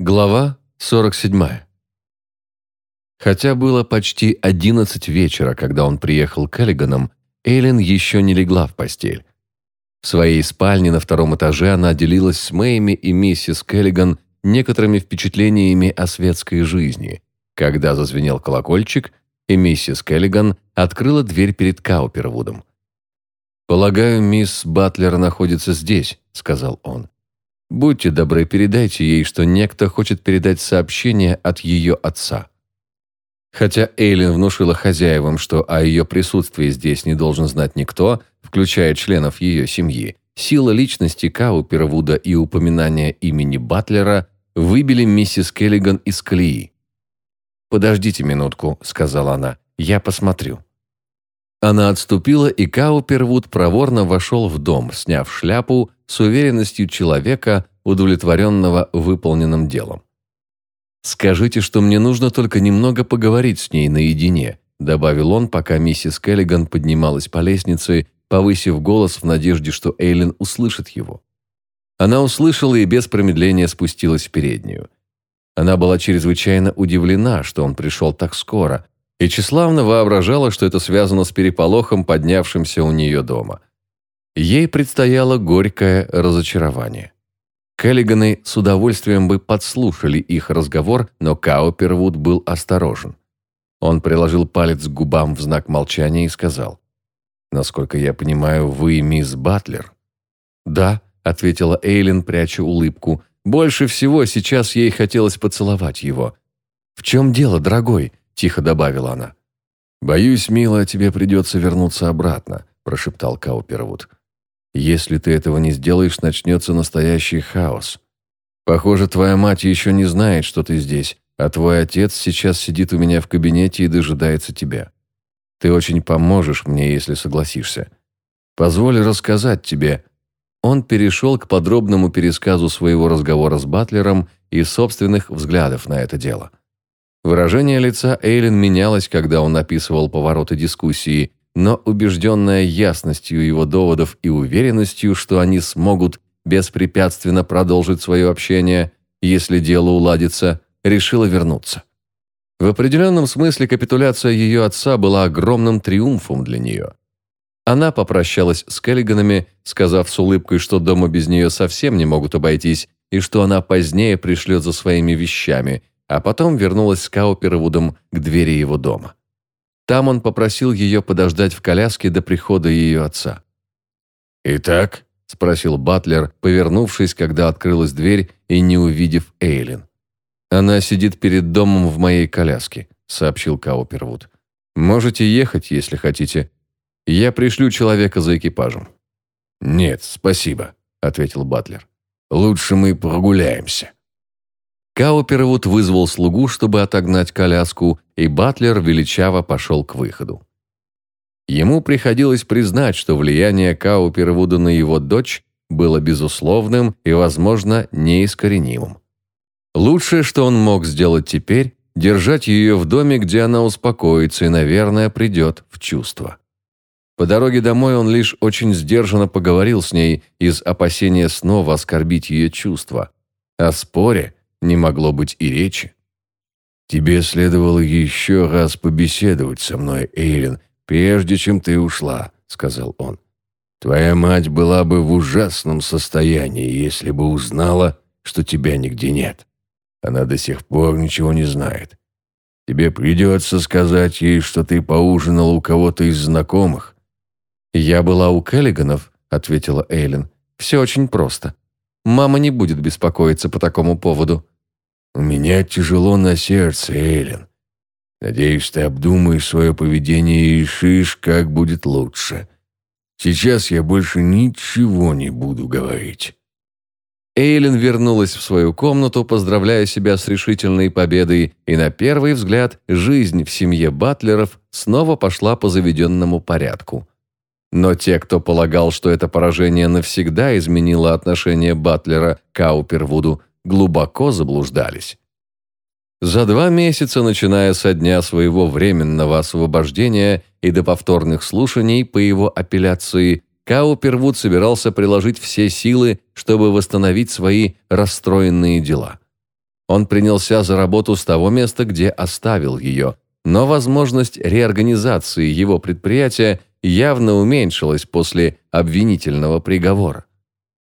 Глава 47. Хотя было почти 11 вечера, когда он приехал к Эллиганам, Эйлин еще не легла в постель. В своей спальне на втором этаже она делилась с Мэйми и миссис Келлиган некоторыми впечатлениями о светской жизни, когда зазвенел колокольчик, и миссис Келлиган открыла дверь перед Каупервудом. «Полагаю, мисс Батлер находится здесь», — сказал он. Будьте добры, передайте ей, что некто хочет передать сообщение от ее отца. Хотя Эйлин внушила хозяевам, что о ее присутствии здесь не должен знать никто, включая членов ее семьи, сила личности Каупервуда и упоминание имени Батлера выбили миссис Келлиган из колеи. «Подождите минутку», — сказала она, — «я посмотрю». Она отступила, и Каупервуд проворно вошел в дом, сняв шляпу с уверенностью человека, удовлетворенного выполненным делом. «Скажите, что мне нужно только немного поговорить с ней наедине», добавил он, пока миссис Келлиган поднималась по лестнице, повысив голос в надежде, что Эйлин услышит его. Она услышала и без промедления спустилась в переднюю. Она была чрезвычайно удивлена, что он пришел так скоро, и тщеславно воображала, что это связано с переполохом, поднявшимся у нее дома. Ей предстояло горькое разочарование. Келлиганы с удовольствием бы подслушали их разговор, но Каупервуд был осторожен. Он приложил палец к губам в знак молчания и сказал, «Насколько я понимаю, вы мисс Батлер?» «Да», — ответила Эйлин, пряча улыбку. «Больше всего сейчас ей хотелось поцеловать его». «В чем дело, дорогой?» Тихо добавила она. «Боюсь, милая, тебе придется вернуться обратно», – прошептал Каупервуд. «Если ты этого не сделаешь, начнется настоящий хаос. Похоже, твоя мать еще не знает, что ты здесь, а твой отец сейчас сидит у меня в кабинете и дожидается тебя. Ты очень поможешь мне, если согласишься. Позволь рассказать тебе». Он перешел к подробному пересказу своего разговора с Батлером и собственных взглядов на это дело. Выражение лица Эйлин менялось, когда он описывал повороты дискуссии, но убежденная ясностью его доводов и уверенностью, что они смогут беспрепятственно продолжить свое общение, если дело уладится, решила вернуться. В определенном смысле капитуляция ее отца была огромным триумфом для нее. Она попрощалась с Келлиганами, сказав с улыбкой, что дома без нее совсем не могут обойтись, и что она позднее пришлет за своими вещами, а потом вернулась с Каупервудом к двери его дома. Там он попросил ее подождать в коляске до прихода ее отца. «Итак?» – спросил Батлер, повернувшись, когда открылась дверь и не увидев Эйлин. «Она сидит перед домом в моей коляске», – сообщил Каупервуд. «Можете ехать, если хотите. Я пришлю человека за экипажем». «Нет, спасибо», – ответил Батлер. «Лучше мы прогуляемся». Каупервуд вызвал слугу, чтобы отогнать коляску, и Батлер величаво пошел к выходу. Ему приходилось признать, что влияние Каупервуда на его дочь было безусловным и, возможно, неискоренимым. Лучшее, что он мог сделать теперь, держать ее в доме, где она успокоится и, наверное, придет в чувство. По дороге домой он лишь очень сдержанно поговорил с ней из опасения снова оскорбить ее чувства. О споре, не могло быть и речи. «Тебе следовало еще раз побеседовать со мной, Эйлин, прежде чем ты ушла», — сказал он. «Твоя мать была бы в ужасном состоянии, если бы узнала, что тебя нигде нет. Она до сих пор ничего не знает. Тебе придется сказать ей, что ты поужинал у кого-то из знакомых». «Я была у Келлиганов», — ответила Эйлин. «Все очень просто. Мама не будет беспокоиться по такому поводу». «У меня тяжело на сердце, Эйлин. Надеюсь, ты обдумаешь свое поведение и решишь, как будет лучше. Сейчас я больше ничего не буду говорить». Эйлин вернулась в свою комнату, поздравляя себя с решительной победой, и на первый взгляд жизнь в семье Батлеров снова пошла по заведенному порядку. Но те, кто полагал, что это поражение навсегда изменило отношение Батлера к Каупервуду, глубоко заблуждались. За два месяца, начиная со дня своего временного освобождения и до повторных слушаний по его апелляции, Каупервуд собирался приложить все силы, чтобы восстановить свои расстроенные дела. он принялся за работу с того места, где оставил ее, но возможность реорганизации его предприятия явно уменьшилась после обвинительного приговора.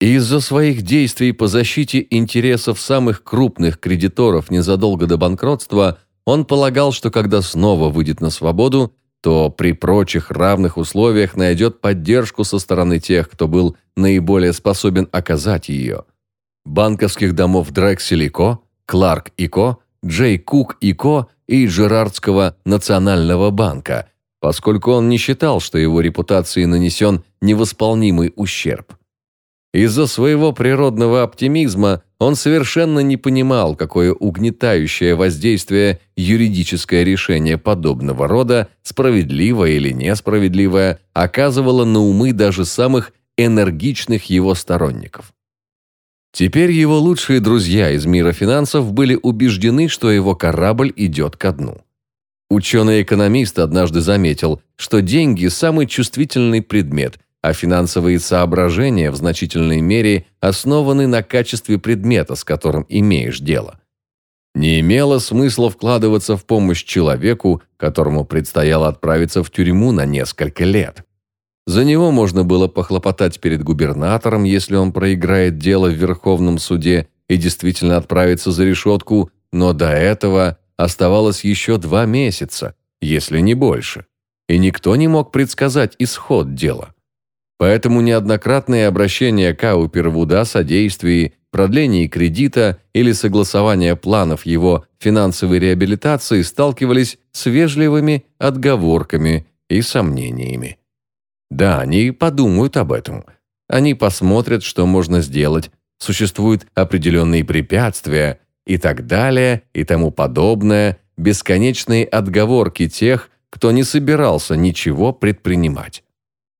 Из-за своих действий по защите интересов самых крупных кредиторов незадолго до банкротства он полагал, что когда снова выйдет на свободу, то при прочих равных условиях найдет поддержку со стороны тех, кто был наиболее способен оказать ее. Банковских домов Дрексель и Ко, Кларк и Ко, Джей Кук и Ко и Джерардского национального банка, поскольку он не считал, что его репутации нанесен невосполнимый ущерб. Из-за своего природного оптимизма он совершенно не понимал, какое угнетающее воздействие юридическое решение подобного рода, справедливое или несправедливое, оказывало на умы даже самых энергичных его сторонников. Теперь его лучшие друзья из мира финансов были убеждены, что его корабль идет ко дну. Ученый-экономист однажды заметил, что деньги – самый чувствительный предмет, а финансовые соображения в значительной мере основаны на качестве предмета, с которым имеешь дело. Не имело смысла вкладываться в помощь человеку, которому предстояло отправиться в тюрьму на несколько лет. За него можно было похлопотать перед губернатором, если он проиграет дело в Верховном суде и действительно отправится за решетку, но до этого оставалось еще два месяца, если не больше. И никто не мог предсказать исход дела. Поэтому неоднократные обращения Каупервуда о содействии, продлении кредита или согласования планов его финансовой реабилитации сталкивались с вежливыми отговорками и сомнениями. Да, они подумают об этом. Они посмотрят, что можно сделать. Существуют определенные препятствия и так далее и тому подобное, бесконечные отговорки тех, кто не собирался ничего предпринимать.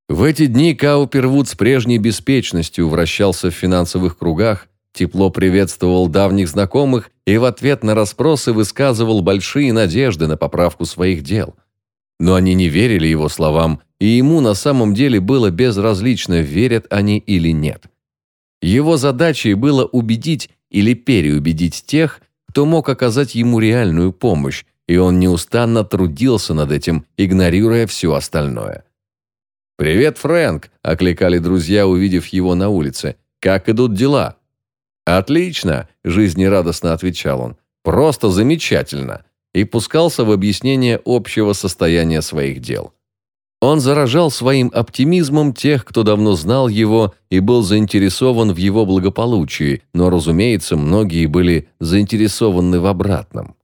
В эти дни Каупервуд с прежней беспечностью вращался в финансовых кругах, тепло приветствовал давних знакомых и в ответ на расспросы высказывал большие надежды на поправку своих дел. Но они не верили его словам и ему на самом деле было безразлично, верят они или нет. Его задачей было убедить или переубедить тех, кто мог оказать ему реальную помощь, и он неустанно трудился над этим, игнорируя все остальное. «Привет, Фрэнк!» – окликали друзья, увидев его на улице. «Как идут дела?» «Отлично!» – жизнерадостно отвечал он. «Просто замечательно!» и пускался в объяснение общего состояния своих дел. Он заражал своим оптимизмом тех, кто давно знал его и был заинтересован в его благополучии, но, разумеется, многие были заинтересованы в обратном.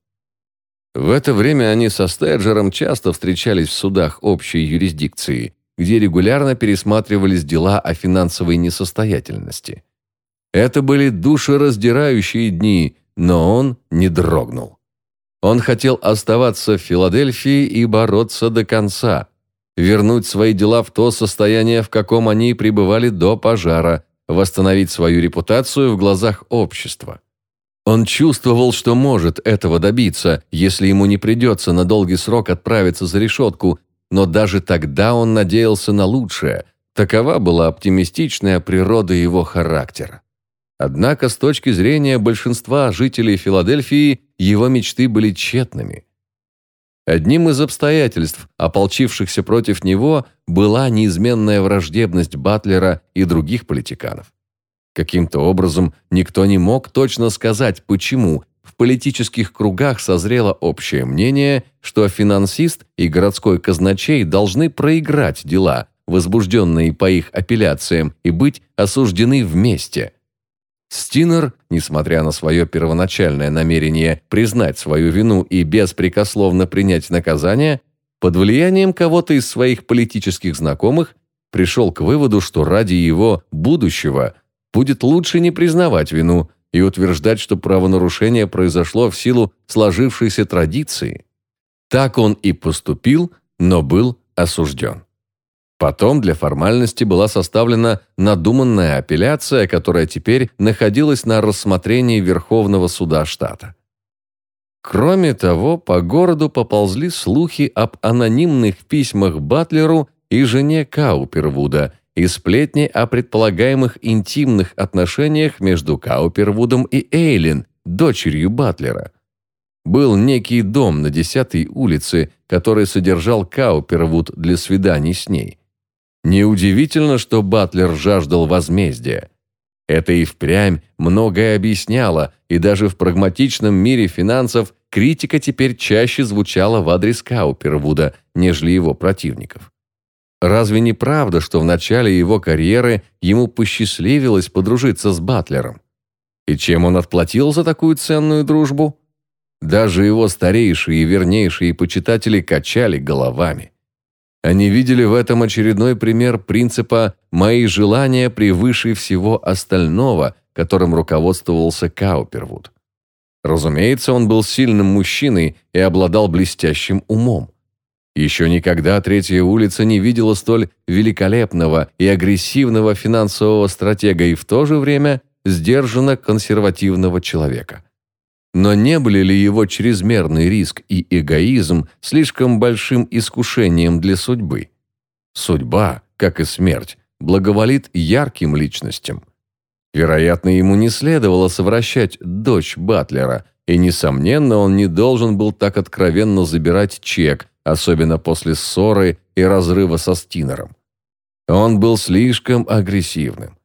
В это время они со Стеджером часто встречались в судах общей юрисдикции, где регулярно пересматривались дела о финансовой несостоятельности. Это были душераздирающие дни, но он не дрогнул. Он хотел оставаться в Филадельфии и бороться до конца, вернуть свои дела в то состояние, в каком они пребывали до пожара, восстановить свою репутацию в глазах общества. Он чувствовал, что может этого добиться, если ему не придется на долгий срок отправиться за решетку, но даже тогда он надеялся на лучшее. Такова была оптимистичная природа его характера. Однако с точки зрения большинства жителей Филадельфии его мечты были тщетными – Одним из обстоятельств, ополчившихся против него, была неизменная враждебность Батлера и других политиканов. Каким-то образом никто не мог точно сказать, почему в политических кругах созрело общее мнение, что финансист и городской казначей должны проиграть дела, возбужденные по их апелляциям, и быть осуждены вместе – Стинер, несмотря на свое первоначальное намерение признать свою вину и беспрекословно принять наказание, под влиянием кого-то из своих политических знакомых пришел к выводу, что ради его будущего будет лучше не признавать вину и утверждать, что правонарушение произошло в силу сложившейся традиции. Так он и поступил, но был осужден. Потом для формальности была составлена надуманная апелляция, которая теперь находилась на рассмотрении Верховного суда штата. Кроме того, по городу поползли слухи об анонимных письмах Батлеру и жене Каупервуда и сплетни о предполагаемых интимных отношениях между Каупервудом и Эйлин, дочерью Батлера. Был некий дом на 10-й улице, который содержал Каупервуд для свиданий с ней. Неудивительно, что Батлер жаждал возмездия. Это и впрямь многое объясняло, и даже в прагматичном мире финансов критика теперь чаще звучала в адрес Каупервуда, нежели его противников. Разве не правда, что в начале его карьеры ему посчастливилось подружиться с Батлером? И чем он отплатил за такую ценную дружбу? Даже его старейшие и вернейшие почитатели качали головами. Они видели в этом очередной пример принципа «мои желания превыше всего остального», которым руководствовался Каупервуд. Разумеется, он был сильным мужчиной и обладал блестящим умом. Еще никогда Третья улица не видела столь великолепного и агрессивного финансового стратега и в то же время сдержанно консервативного человека. Но не были ли его чрезмерный риск и эгоизм слишком большим искушением для судьбы? Судьба, как и смерть, благоволит ярким личностям. Вероятно, ему не следовало совращать дочь Батлера, и, несомненно, он не должен был так откровенно забирать чек, особенно после ссоры и разрыва со Стинером. Он был слишком агрессивным.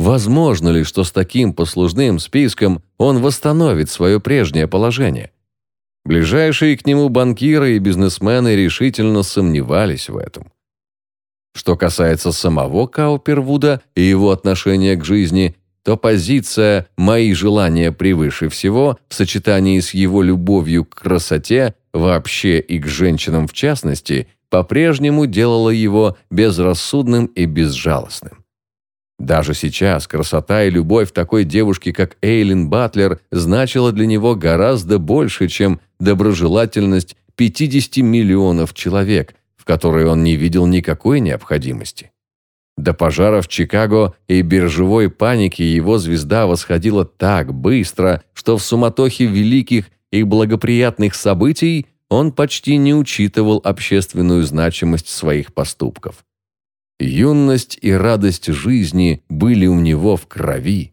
Возможно ли, что с таким послужным списком он восстановит свое прежнее положение? Ближайшие к нему банкиры и бизнесмены решительно сомневались в этом. Что касается самого Каупервуда и его отношения к жизни, то позиция «мои желания превыше всего» в сочетании с его любовью к красоте вообще и к женщинам в частности по-прежнему делала его безрассудным и безжалостным. Даже сейчас красота и любовь такой девушки, как Эйлин Батлер, значила для него гораздо больше, чем доброжелательность 50 миллионов человек, в которой он не видел никакой необходимости. До пожара в Чикаго и биржевой паники его звезда восходила так быстро, что в суматохе великих и благоприятных событий он почти не учитывал общественную значимость своих поступков. Юность и радость жизни были у него в крови.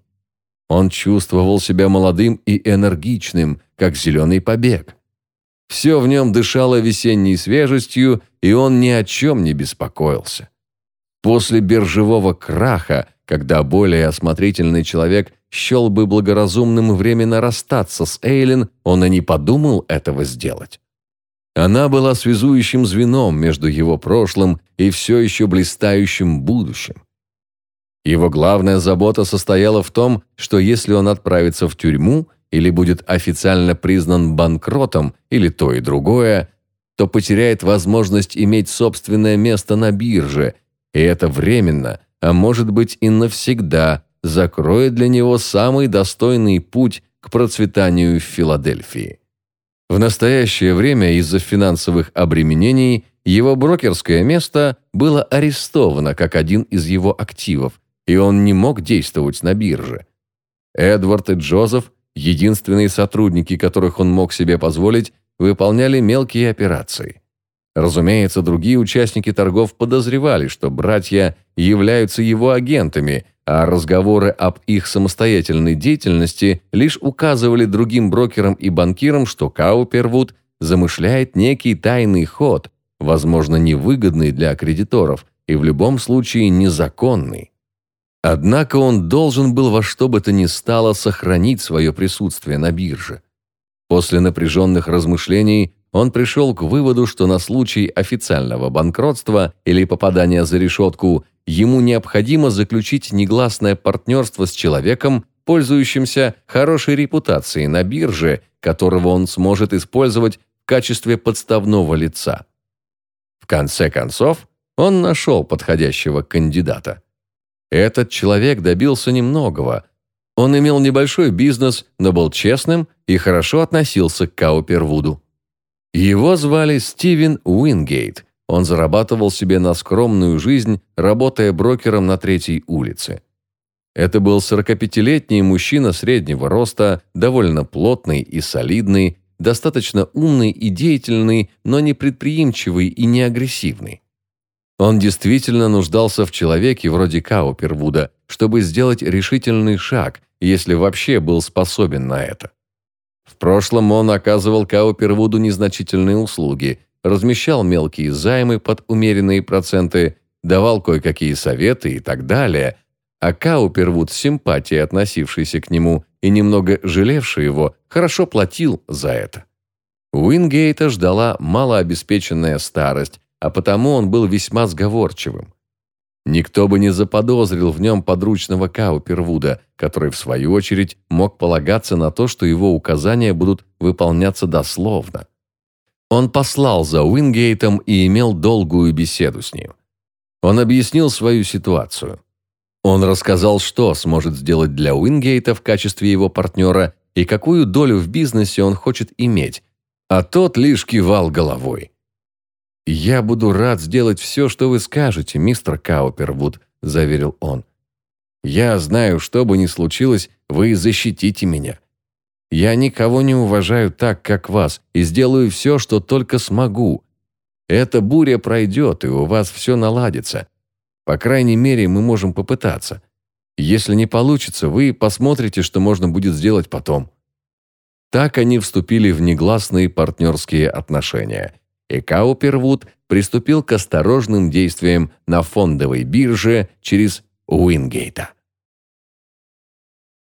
Он чувствовал себя молодым и энергичным, как зеленый побег. Все в нем дышало весенней свежестью, и он ни о чем не беспокоился. После биржевого краха, когда более осмотрительный человек счел бы благоразумным временно расстаться с Эйлин, он и не подумал этого сделать. Она была связующим звеном между его прошлым и все еще блистающим будущим. Его главная забота состояла в том, что если он отправится в тюрьму или будет официально признан банкротом или то и другое, то потеряет возможность иметь собственное место на бирже, и это временно, а может быть и навсегда закроет для него самый достойный путь к процветанию в Филадельфии. В настоящее время из-за финансовых обременений его брокерское место было арестовано как один из его активов, и он не мог действовать на бирже. Эдвард и Джозеф, единственные сотрудники, которых он мог себе позволить, выполняли мелкие операции. Разумеется, другие участники торгов подозревали, что братья являются его агентами – а разговоры об их самостоятельной деятельности лишь указывали другим брокерам и банкирам, что Каупервуд замышляет некий тайный ход, возможно, невыгодный для кредиторов и в любом случае незаконный. Однако он должен был во что бы то ни стало сохранить свое присутствие на бирже. После напряженных размышлений он пришел к выводу, что на случай официального банкротства или попадания за решетку ему необходимо заключить негласное партнерство с человеком, пользующимся хорошей репутацией на бирже, которого он сможет использовать в качестве подставного лица. В конце концов, он нашел подходящего кандидата. Этот человек добился немногого. Он имел небольшой бизнес, но был честным и хорошо относился к Каупервуду. Его звали Стивен Уингейт, он зарабатывал себе на скромную жизнь, работая брокером на третьей улице. Это был 45-летний мужчина среднего роста, довольно плотный и солидный, достаточно умный и деятельный, но не предприимчивый и не агрессивный. Он действительно нуждался в человеке вроде Каупервуда, чтобы сделать решительный шаг, если вообще был способен на это. В прошлом он оказывал Каупервуду незначительные услуги, размещал мелкие займы под умеренные проценты, давал кое-какие советы и так далее, а Каупервуд, с симпатией относившийся к нему и немного жалевший его, хорошо платил за это. Уингейта ждала малообеспеченная старость, а потому он был весьма сговорчивым. Никто бы не заподозрил в нем подручного Каупервуда, который, в свою очередь, мог полагаться на то, что его указания будут выполняться дословно. Он послал за Уингейтом и имел долгую беседу с ним. Он объяснил свою ситуацию. Он рассказал, что сможет сделать для Уингейта в качестве его партнера и какую долю в бизнесе он хочет иметь, а тот лишь кивал головой. «Я буду рад сделать все, что вы скажете, мистер Каупервуд», – заверил он. «Я знаю, что бы ни случилось, вы защитите меня. Я никого не уважаю так, как вас, и сделаю все, что только смогу. Эта буря пройдет, и у вас все наладится. По крайней мере, мы можем попытаться. Если не получится, вы посмотрите, что можно будет сделать потом». Так они вступили в негласные партнерские отношения – и Каупервуд приступил к осторожным действиям на фондовой бирже через Уингейта.